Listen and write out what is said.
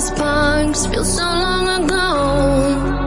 these parks feel so long ago.